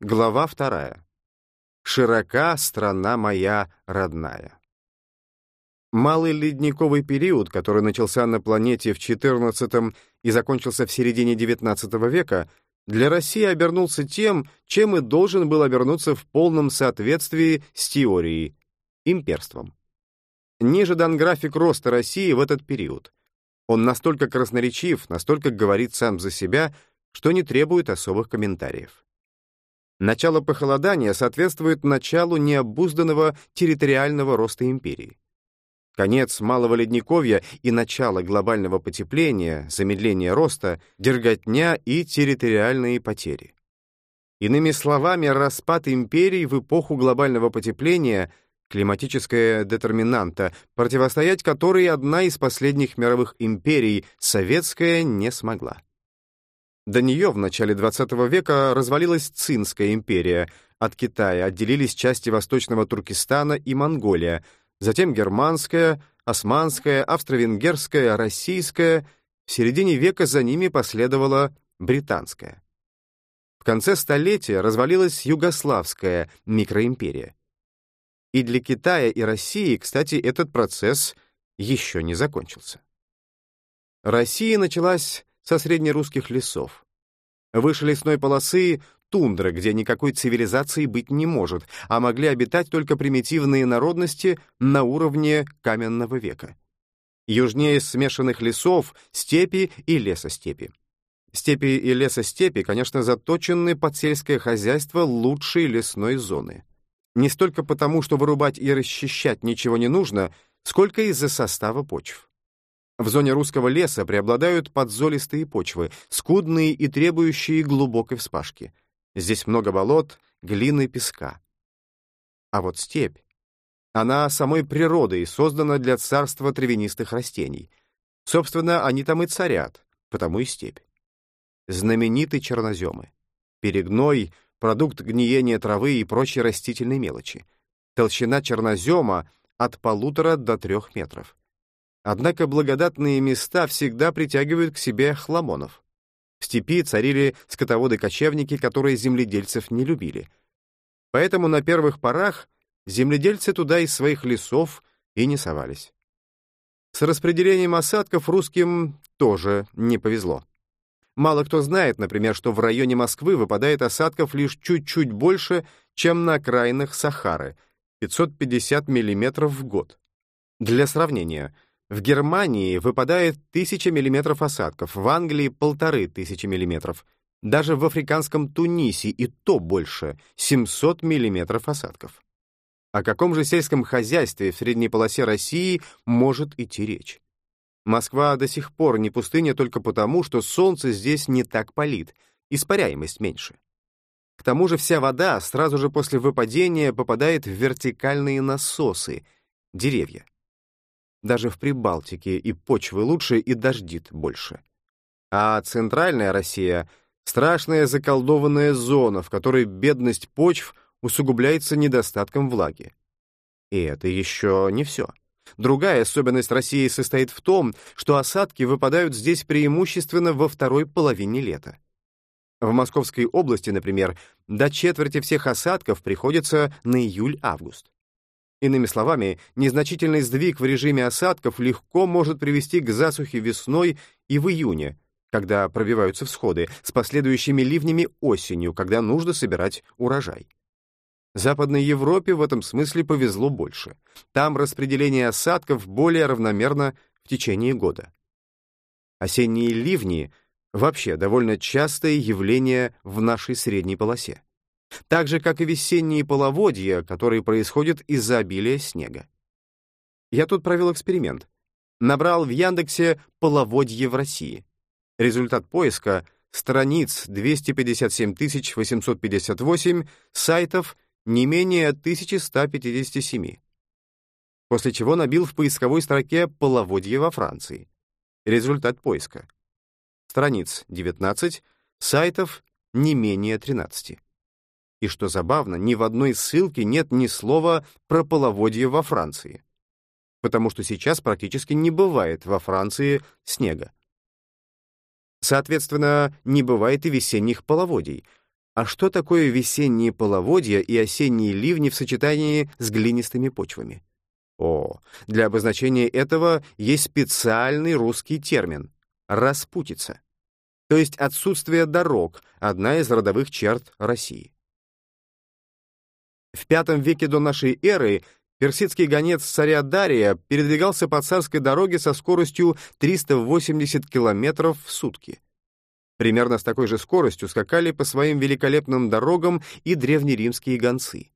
Глава вторая. «Широка страна моя родная». Малый ледниковый период, который начался на планете в XIV и закончился в середине XIX века, для России обернулся тем, чем и должен был обернуться в полном соответствии с теорией — имперством. Ниже дан график роста России в этот период. Он настолько красноречив, настолько говорит сам за себя, что не требует особых комментариев. Начало похолодания соответствует началу необузданного территориального роста империи. Конец Малого Ледниковья и начало глобального потепления, замедление роста, дерготня и территориальные потери. Иными словами, распад империй в эпоху глобального потепления — климатическая детерминанта, противостоять которой одна из последних мировых империй, советская, не смогла. До нее в начале XX века развалилась Цинская империя, от Китая отделились части Восточного Туркестана и Монголия — затем германская, османская, австро-венгерская, российская, в середине века за ними последовала британская. В конце столетия развалилась югославская микроимперия. И для Китая и России, кстати, этот процесс еще не закончился. Россия началась со среднерусских лесов. Выше лесной полосы тундра, где никакой цивилизации быть не может, а могли обитать только примитивные народности на уровне каменного века. Южнее смешанных лесов — степи и лесостепи. Степи и лесостепи, конечно, заточены под сельское хозяйство лучшей лесной зоны. Не столько потому, что вырубать и расчищать ничего не нужно, сколько из-за состава почв. В зоне русского леса преобладают подзолистые почвы, скудные и требующие глубокой вспашки — Здесь много болот, глины, песка. А вот степь. Она самой природой создана для царства травянистых растений. Собственно, они там и царят, потому и степь. Знаменитые черноземы. Перегной — продукт гниения травы и прочей растительной мелочи. Толщина чернозема от полутора до трех метров. Однако благодатные места всегда притягивают к себе хламонов. В степи царили скотоводы-кочевники, которые земледельцев не любили. Поэтому на первых порах земледельцы туда из своих лесов и не совались. С распределением осадков русским тоже не повезло. Мало кто знает, например, что в районе Москвы выпадает осадков лишь чуть-чуть больше, чем на окраинах Сахары — 550 мм в год. Для сравнения — в Германии выпадает 1000 мм осадков, в Англии — полторы тысячи миллиметров. Даже в африканском Тунисе и то больше — 700 мм осадков. О каком же сельском хозяйстве в средней полосе России может идти речь? Москва до сих пор не пустыня только потому, что солнце здесь не так палит, испаряемость меньше. К тому же вся вода сразу же после выпадения попадает в вертикальные насосы — деревья. Даже в Прибалтике и почвы лучше, и дождит больше. А центральная Россия — страшная заколдованная зона, в которой бедность почв усугубляется недостатком влаги. И это еще не все. Другая особенность России состоит в том, что осадки выпадают здесь преимущественно во второй половине лета. В Московской области, например, до четверти всех осадков приходится на июль-август. Иными словами, незначительный сдвиг в режиме осадков легко может привести к засухе весной и в июне, когда пробиваются всходы, с последующими ливнями осенью, когда нужно собирать урожай. Западной Европе в этом смысле повезло больше. Там распределение осадков более равномерно в течение года. Осенние ливни — вообще довольно частое явление в нашей средней полосе так же, как и весенние половодья, которые происходят из-за обилия снега. Я тут провел эксперимент. Набрал в Яндексе «половодье в России». Результат поиска — страниц 257 858, сайтов не менее 1157. После чего набил в поисковой строке «половодье во Франции». Результат поиска. Страниц 19, сайтов не менее 13. И что забавно, ни в одной ссылке нет ни слова про половодье во Франции. Потому что сейчас практически не бывает во Франции снега. Соответственно, не бывает и весенних половодий. А что такое весенние половодья и осенние ливни в сочетании с глинистыми почвами? О, для обозначения этого есть специальный русский термин — распутица. То есть отсутствие дорог — одна из родовых черт России. В V веке до нашей эры персидский гонец царя Дария передвигался по царской дороге со скоростью 380 км в сутки. Примерно с такой же скоростью скакали по своим великолепным дорогам и древнеримские гонцы.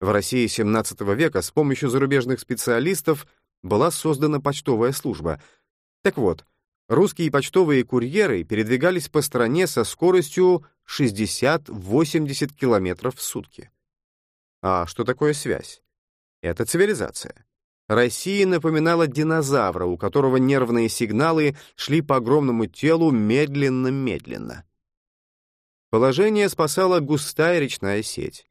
В России XVII века с помощью зарубежных специалистов была создана почтовая служба. Так вот, русские почтовые курьеры передвигались по стране со скоростью 60-80 км в сутки. А что такое связь? Это цивилизация. Россия напоминала динозавра, у которого нервные сигналы шли по огромному телу медленно-медленно. Положение спасала густая речная сеть.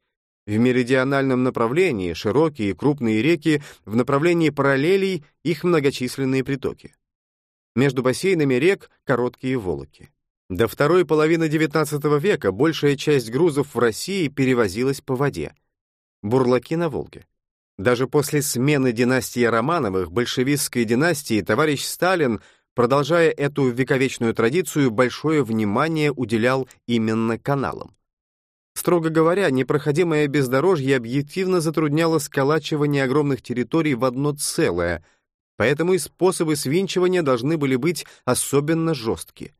В меридиональном направлении широкие и крупные реки, в направлении параллелей их многочисленные притоки. Между бассейнами рек короткие волоки. До второй половины XIX века большая часть грузов в России перевозилась по воде. Бурлаки на Волге. Даже после смены династии Романовых, большевистской династии, товарищ Сталин, продолжая эту вековечную традицию, большое внимание уделял именно каналам. Строго говоря, непроходимое бездорожье объективно затрудняло сколачивание огромных территорий в одно целое, поэтому и способы свинчивания должны были быть особенно жесткие.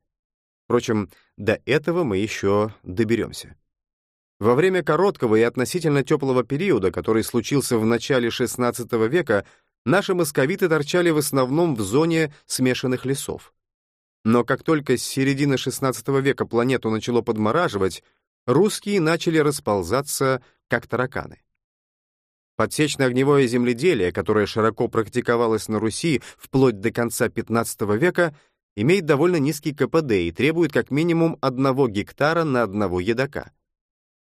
Впрочем, до этого мы еще доберемся. Во время короткого и относительно теплого периода, который случился в начале XVI века, наши московиты торчали в основном в зоне смешанных лесов. Но как только с середины XVI века планету начало подмораживать, русские начали расползаться, как тараканы. Подсечно-огневое земледелие, которое широко практиковалось на Руси вплоть до конца XV века, имеет довольно низкий КПД и требует как минимум одного гектара на одного едока.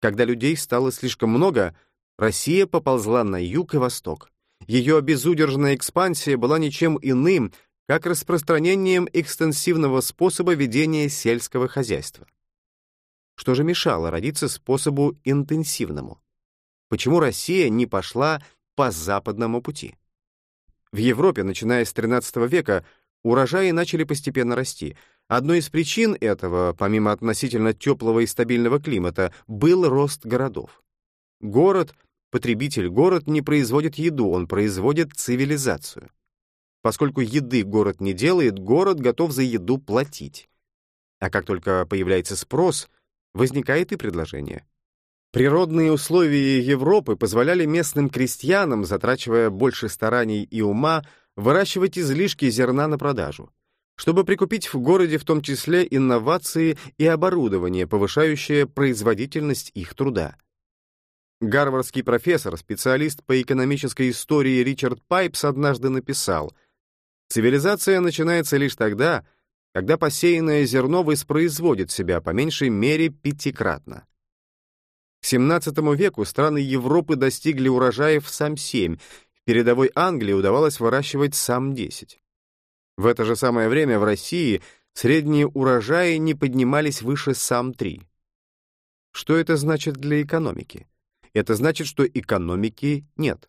Когда людей стало слишком много, Россия поползла на юг и восток. Ее безудержная экспансия была ничем иным, как распространением экстенсивного способа ведения сельского хозяйства. Что же мешало родиться способу интенсивному? Почему Россия не пошла по западному пути? В Европе, начиная с XIII века, урожаи начали постепенно расти — Одной из причин этого, помимо относительно теплого и стабильного климата, был рост городов. Город, потребитель, город не производит еду, он производит цивилизацию. Поскольку еды город не делает, город готов за еду платить. А как только появляется спрос, возникает и предложение. Природные условия Европы позволяли местным крестьянам, затрачивая больше стараний и ума, выращивать излишки зерна на продажу чтобы прикупить в городе в том числе инновации и оборудование, повышающее производительность их труда. Гарвардский профессор, специалист по экономической истории Ричард Пайпс однажды написал, «Цивилизация начинается лишь тогда, когда посеянное зерно воспроизводит себя по меньшей мере пятикратно». К XVII веку страны Европы достигли урожаев сам 7, в передовой Англии удавалось выращивать сам 10. В это же самое время в России средние урожаи не поднимались выше сам-3. Что это значит для экономики? Это значит, что экономики нет.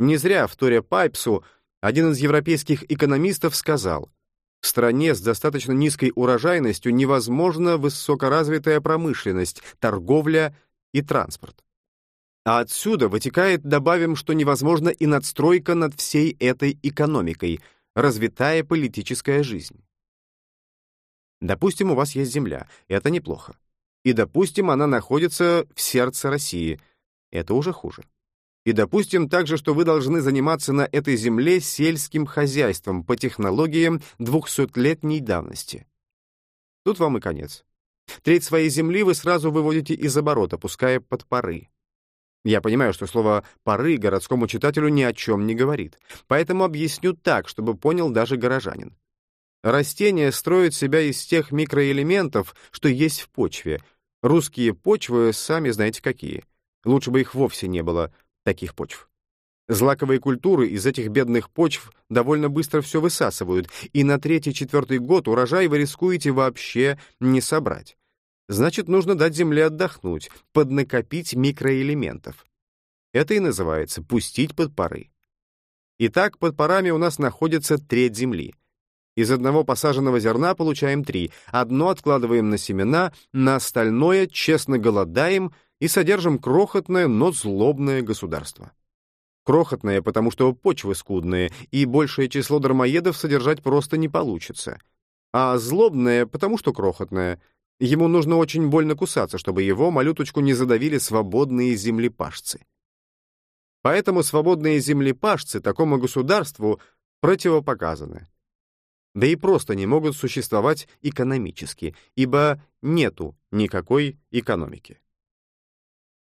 Не зря в Торе Пайпсу один из европейских экономистов сказал, в стране с достаточно низкой урожайностью невозможна высокоразвитая промышленность, торговля и транспорт. А отсюда вытекает, добавим, что невозможна и надстройка над всей этой экономикой — развитая политическая жизнь. Допустим, у вас есть земля, это неплохо. И, допустим, она находится в сердце России, это уже хуже. И, допустим, также, что вы должны заниматься на этой земле сельским хозяйством по технологиям двухсотлетней давности. Тут вам и конец. Треть своей земли вы сразу выводите из оборота, пуская под пары. Я понимаю, что слово «поры» городскому читателю ни о чем не говорит, поэтому объясню так, чтобы понял даже горожанин. Растения строят себя из тех микроэлементов, что есть в почве. Русские почвы сами знаете какие. Лучше бы их вовсе не было, таких почв. Злаковые культуры из этих бедных почв довольно быстро все высасывают, и на третий-четвертый год урожай вы рискуете вообще не собрать. Значит, нужно дать земле отдохнуть, поднакопить микроэлементов. Это и называется «пустить под пары». Итак, под парами у нас находится треть земли. Из одного посаженного зерна получаем три. Одно откладываем на семена, на остальное честно голодаем и содержим крохотное, но злобное государство. Крохотное, потому что почвы скудные, и большее число дармоедов содержать просто не получится. А злобное, потому что крохотное. Ему нужно очень больно кусаться, чтобы его, малюточку, не задавили свободные землепашцы. Поэтому свободные землепашцы такому государству противопоказаны. Да и просто не могут существовать экономически, ибо нету никакой экономики.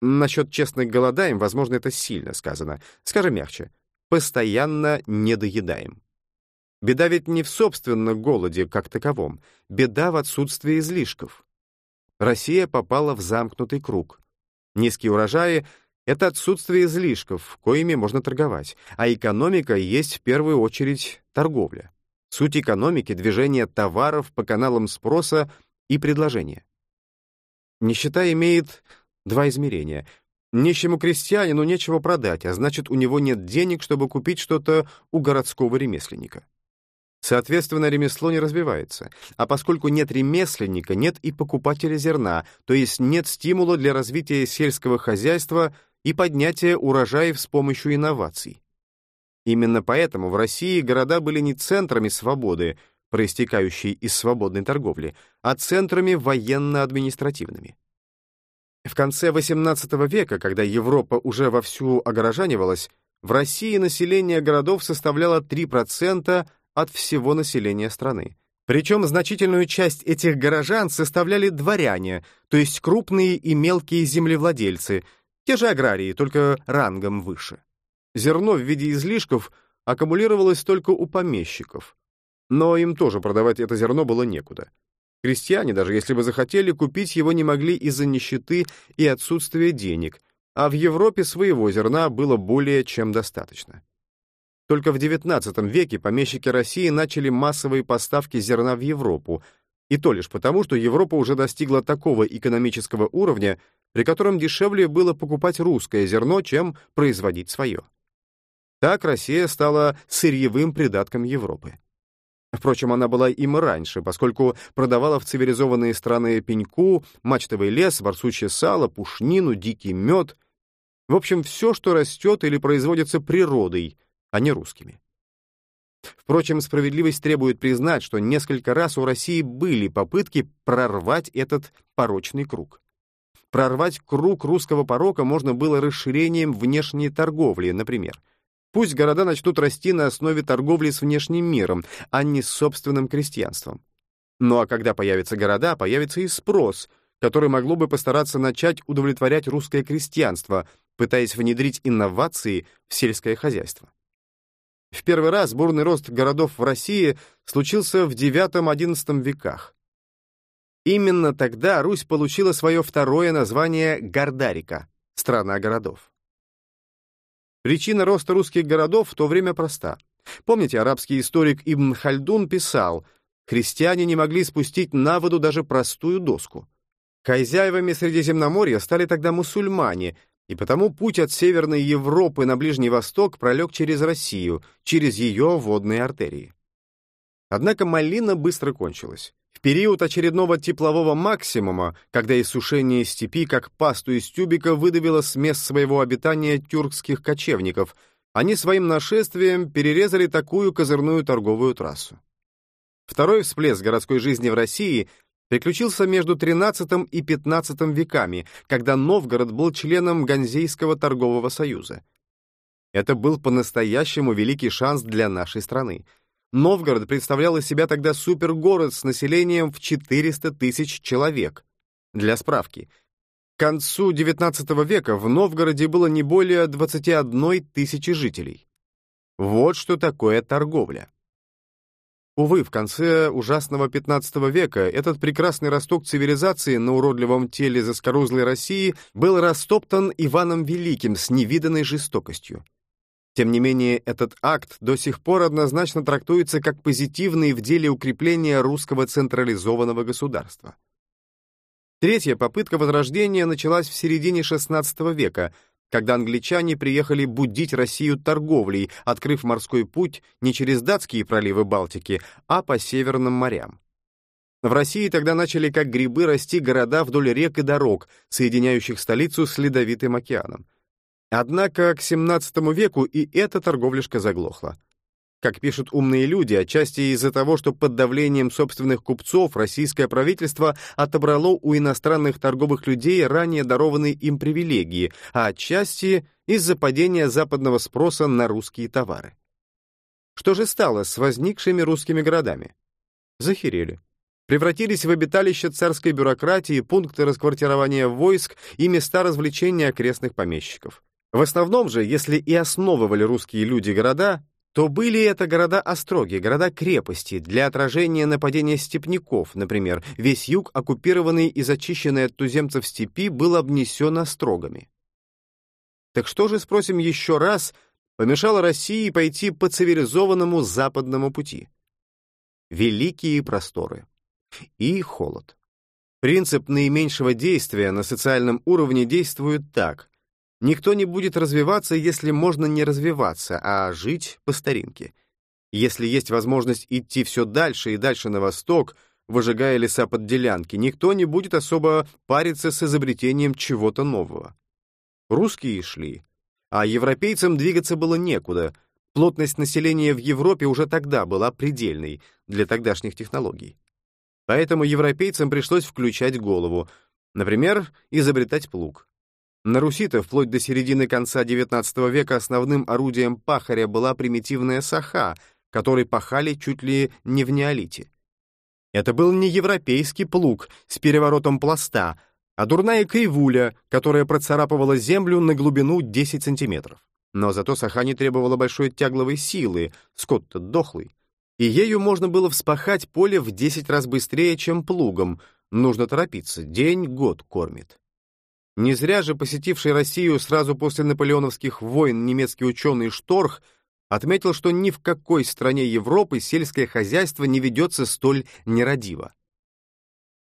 Насчет честных голодаем, возможно, это сильно сказано. Скажем мягче. Постоянно недоедаем. Беда ведь не в собственном голоде как таковом. Беда в отсутствии излишков. Россия попала в замкнутый круг. Низкие урожаи это отсутствие излишков, коими можно торговать, а экономика есть в первую очередь торговля. Суть экономики — движение товаров по каналам спроса и предложения. Нищета имеет два измерения. Нищему крестьянину нечего продать, а значит, у него нет денег, чтобы купить что-то у городского ремесленника. Соответственно, ремесло не развивается. А поскольку нет ремесленника, нет и покупателя зерна, то есть нет стимула для развития сельского хозяйства и поднятия урожаев с помощью инноваций. Именно поэтому в России города были не центрами свободы, проистекающей из свободной торговли, а центрами военно-административными. В конце XVIII века, когда Европа уже вовсю огорожанивалась, в России население городов составляло 3% от всего населения страны. Причем значительную часть этих горожан составляли дворяне, то есть крупные и мелкие землевладельцы, те же аграрии, только рангом выше. Зерно в виде излишков аккумулировалось только у помещиков. Но им тоже продавать это зерно было некуда. Крестьяне, даже если бы захотели, купить его не могли из-за нищеты и отсутствия денег, а в Европе своего зерна было более чем достаточно. Только в XIX веке помещики России начали массовые поставки зерна в Европу, и то лишь потому, что Европа уже достигла такого экономического уровня, при котором дешевле было покупать русское зерно, чем производить свое. Так Россия стала сырьевым придатком Европы. Впрочем, она была им раньше, поскольку продавала в цивилизованные страны пеньку, мачтовый лес, ворсучье сало, пушнину, дикий мед. В общем, все, что растет или производится природой, а не русскими. Впрочем, справедливость требует признать, что несколько раз у России были попытки прорвать этот порочный круг. Прорвать круг русского порока можно было расширением внешней торговли, например. Пусть города начнут расти на основе торговли с внешним миром, а не с собственным крестьянством. Ну а когда появятся города, появится и спрос, который могло бы постараться начать удовлетворять русское крестьянство, пытаясь внедрить инновации в сельское хозяйство. В первый раз бурный рост городов в России случился в IX-XI веках. Именно тогда Русь получила свое второе название Гордарика — страна городов. Причина роста русских городов в то время проста. Помните, арабский историк Ибн Хальдун писал, христиане не могли спустить на воду даже простую доску. Хозяевами Средиземноморья стали тогда мусульмане, и потому путь от Северной Европы на Ближний Восток пролег через Россию, через ее водные артерии. Однако малина быстро кончилась период очередного теплового максимума, когда иссушение степи, как пасту из тюбика, выдавило с мест своего обитания тюркских кочевников, они своим нашествием перерезали такую козырную торговую трассу. Второй всплеск городской жизни в России приключился между XIII и XV веками, когда Новгород был членом Ганзейского торгового союза. Это был по-настоящему великий шанс для нашей страны — Новгород представлял из себя тогда супергород с населением в 400 тысяч человек. Для справки, к концу XIX века в Новгороде было не более 21 тысячи жителей. Вот что такое торговля. Увы, в конце ужасного XV века этот прекрасный росток цивилизации на уродливом теле заскорузлой России был растоптан Иваном Великим с невиданной жестокостью. Тем не менее, этот акт до сих пор однозначно трактуется как позитивный в деле укрепления русского централизованного государства. Третья попытка возрождения началась в середине XVI века, когда англичане приехали будить Россию торговлей, открыв морской путь не через датские проливы Балтики, а по северным морям. В России тогда начали как грибы расти города вдоль рек и дорог, соединяющих столицу с Ледовитым океаном. Однако к XVII веку и эта торговляшка заглохла. Как пишут умные люди, отчасти из-за того, что под давлением собственных купцов российское правительство отобрало у иностранных торговых людей ранее дарованные им привилегии, а отчасти из-за падения западного спроса на русские товары. Что же стало с возникшими русскими городами? Захерели. Превратились в обиталище царской бюрократии, пункты расквартирования войск и места развлечения окрестных помещиков. В основном же, если и основывали русские люди города, то были это города-остроги, города-крепости для отражения нападения степняков, например. Весь юг, оккупированный и зачищенный от туземцев степи, был обнесен острогами. Так что же, спросим еще раз, помешало России пойти по цивилизованному западному пути? Великие просторы и холод. Принцип наименьшего действия на социальном уровне действует так. Никто не будет развиваться, если можно не развиваться, а жить по старинке. Если есть возможность идти все дальше и дальше на восток, выжигая леса под делянки, никто не будет особо париться с изобретением чего-то нового. Русские шли, а европейцам двигаться было некуда. Плотность населения в Европе уже тогда была предельной для тогдашних технологий. Поэтому европейцам пришлось включать голову, например, изобретать плуг. На Руси-то вплоть до середины конца XIX века основным орудием пахаря была примитивная саха, которой пахали чуть ли не в неолите. Это был не европейский плуг с переворотом пласта, а дурная кривуля, которая процарапывала землю на глубину 10 сантиметров. Но зато саха не требовала большой тягловой силы, скот-то дохлый. И ею можно было вспахать поле в 10 раз быстрее, чем плугом. Нужно торопиться, день-год кормит. Не зря же посетивший Россию сразу после наполеоновских войн немецкий ученый Шторх отметил, что ни в какой стране Европы сельское хозяйство не ведется столь нерадиво.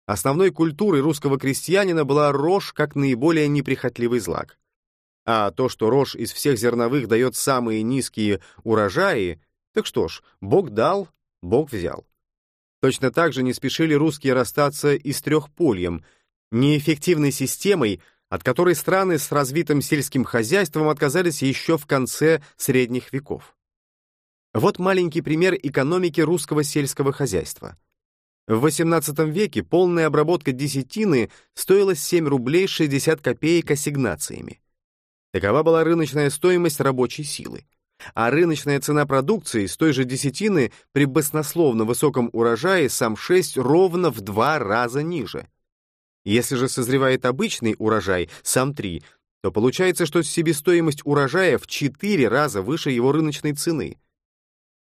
Основной культурой русского крестьянина была рожь как наиболее неприхотливый злак. А то, что рожь из всех зерновых дает самые низкие урожаи, так что ж, Бог дал, Бог взял. Точно так же не спешили русские расстаться и с трехпольем — неэффективной системой, от которой страны с развитым сельским хозяйством отказались еще в конце средних веков. Вот маленький пример экономики русского сельского хозяйства. В XVIII веке полная обработка десятины стоила 7 рублей 60 копеек ассигнациями. Такова была рыночная стоимость рабочей силы. А рыночная цена продукции с той же десятины при баснословно высоком урожае сам 6 ровно в два раза ниже. Если же созревает обычный урожай, сам 3, то получается, что себестоимость урожая в 4 раза выше его рыночной цены.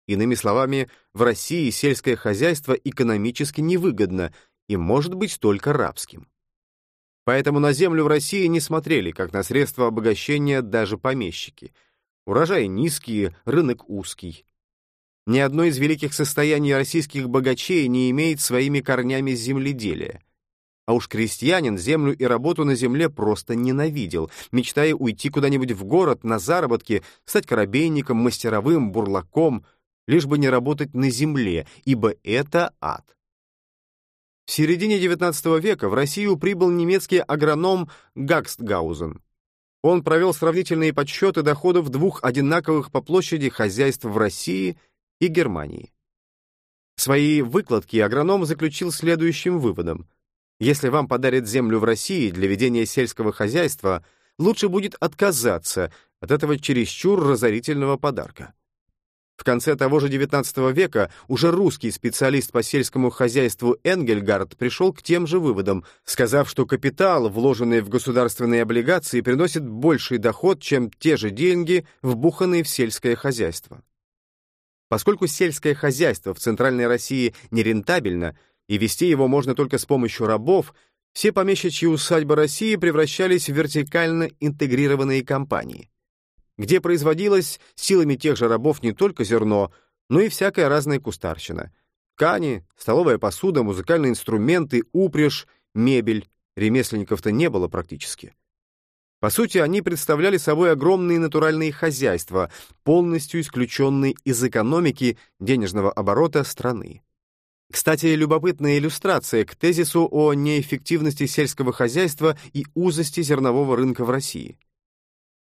Иными словами, в России сельское хозяйство экономически невыгодно и может быть только рабским. Поэтому на землю в России не смотрели, как на средство обогащения даже помещики. Урожаи низкие, рынок узкий. Ни одно из великих состояний российских богачей не имеет своими корнями земледелия. А уж крестьянин землю и работу на земле просто ненавидел, мечтая уйти куда-нибудь в город на заработки, стать корабейником, мастеровым, бурлаком, лишь бы не работать на земле, ибо это ад. В середине XIX века в Россию прибыл немецкий агроном Гакстгаузен. Он провел сравнительные подсчеты доходов двух одинаковых по площади хозяйств в России и Германии. Свои выкладки агроном заключил следующим выводом. Если вам подарят землю в России для ведения сельского хозяйства, лучше будет отказаться от этого чересчур разорительного подарка. В конце того же XIX века уже русский специалист по сельскому хозяйству Энгельгард пришел к тем же выводам, сказав, что капитал, вложенный в государственные облигации, приносит больший доход, чем те же деньги, вбуханные в сельское хозяйство. Поскольку сельское хозяйство в Центральной России нерентабельно, и вести его можно только с помощью рабов, все помещичьи усадьбы России превращались в вертикально интегрированные компании, где производилось силами тех же рабов не только зерно, но и всякая разная кустарщина. Ткани, столовая посуда, музыкальные инструменты, упряжь, мебель. ремесленников-то не было практически. По сути, они представляли собой огромные натуральные хозяйства, полностью исключенные из экономики денежного оборота страны. Кстати, любопытная иллюстрация к тезису о неэффективности сельского хозяйства и узости зернового рынка в России.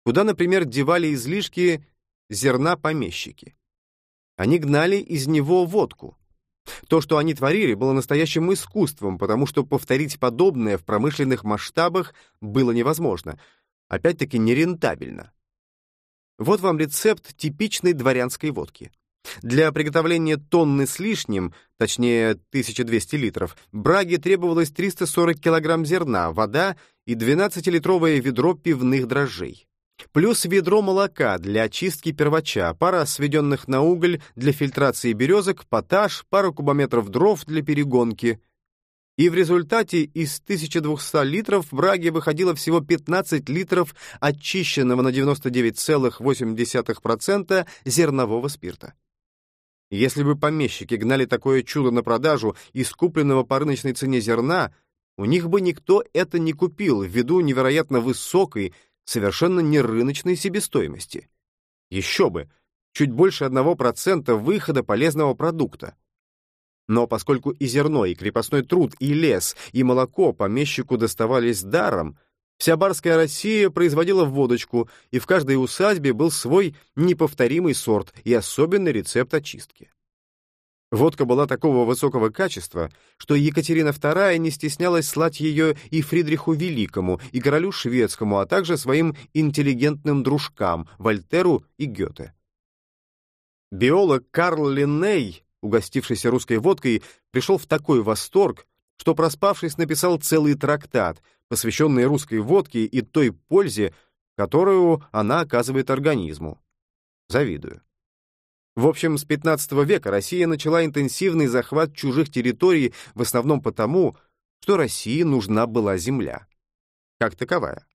Куда, например, девали излишки зерна помещики? Они гнали из него водку. То, что они творили, было настоящим искусством, потому что повторить подобное в промышленных масштабах было невозможно. Опять-таки нерентабельно. Вот вам рецепт типичной дворянской водки. Для приготовления тонны с лишним, точнее 1200 литров, браге требовалось 340 килограмм зерна, вода и 12-литровое ведро пивных дрожжей. Плюс ведро молока для очистки первача, пара сведенных на уголь для фильтрации березок, поташ, пара кубометров дров для перегонки. И в результате из 1200 литров в браге выходило всего 15 литров очищенного на 99,8% зернового спирта. Если бы помещики гнали такое чудо на продажу из купленного по рыночной цене зерна, у них бы никто это не купил ввиду невероятно высокой, совершенно нерыночной себестоимости. Еще бы, чуть больше 1% выхода полезного продукта. Но поскольку и зерно, и крепостной труд, и лес, и молоко помещику доставались даром, вся барская Россия производила водочку, и в каждой усадьбе был свой неповторимый сорт и особенный рецепт очистки. Водка была такого высокого качества, что Екатерина II не стеснялась слать ее и Фридриху Великому, и королю шведскому, а также своим интеллигентным дружкам Вольтеру и Гёте. Биолог Карл Линней, угостившийся русской водкой, пришел в такой восторг, что, проспавшись, написал целый трактат, посвященный русской водке и той пользе, которую она оказывает организму. Завидую. В общем, с XV века Россия начала интенсивный захват чужих территорий в основном потому, что России нужна была земля. Как таковая.